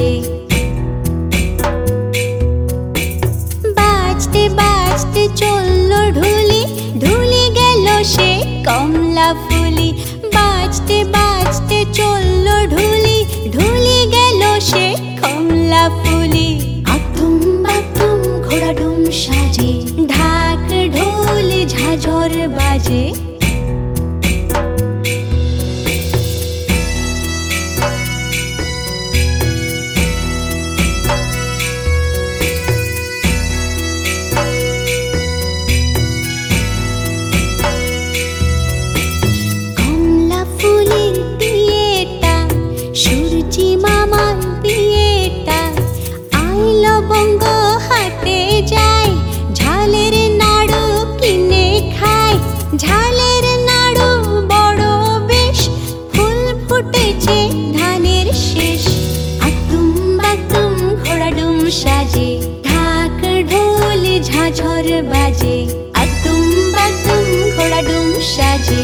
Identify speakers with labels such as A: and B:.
A: বাজে বাজতে বাজতে চলল ঢুলি ঢুলি গেল সে কমলা ফুলি। বাজতে বাজতে চলল ঢুলি ঢুলি গেল সে কমলা ফুলি। আতুম বাতুম ঘোড়া ডুম সাজে ঢাক ঢোল ঝাঝর বাজে। সাজে ঢাক ঢোল ঝাঝর বাজে আতুম বাতুম ঘোড়া ডুম সাজে।